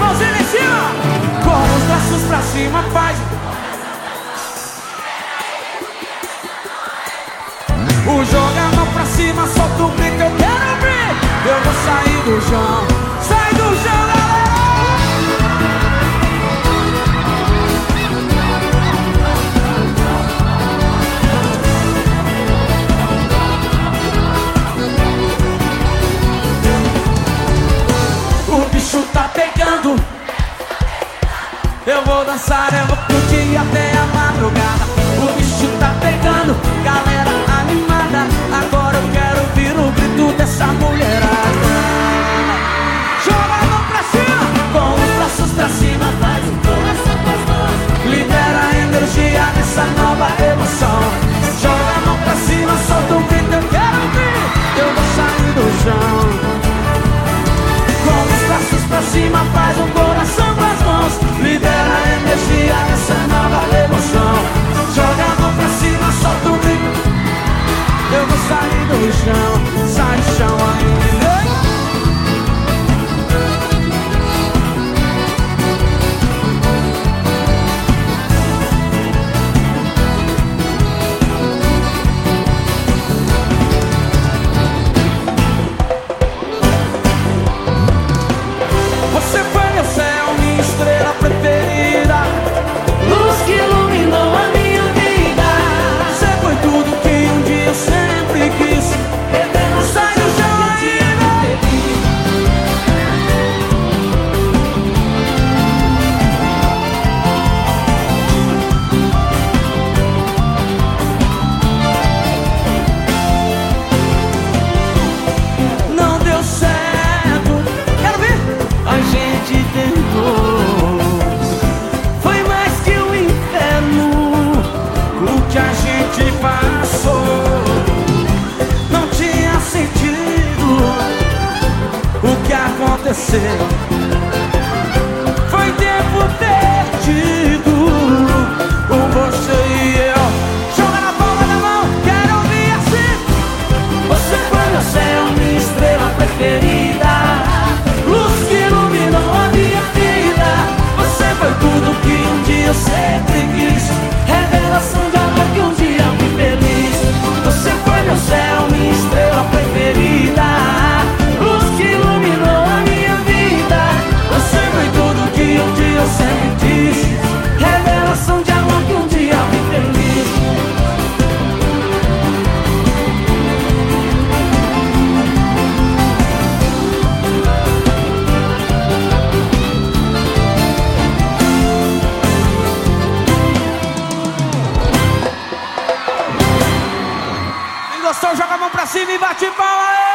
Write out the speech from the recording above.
Mãozinha em cima! Com os braços pra cima, faz. O jogador é pra cima, solta o grito, eu quero abrir. Eu vou sair do chão. pegando. Eu vou dançar, eu vou curtir até a madrugada. O bicho tá pegando, galera. pra cima, faz um você. Foi tempo perdido com você e eu. Joga na palma da mão, quero ouvir assim. Você foi meu céu, minha estrela preferida. gostou, joga a mão pra cima e bate palma aí!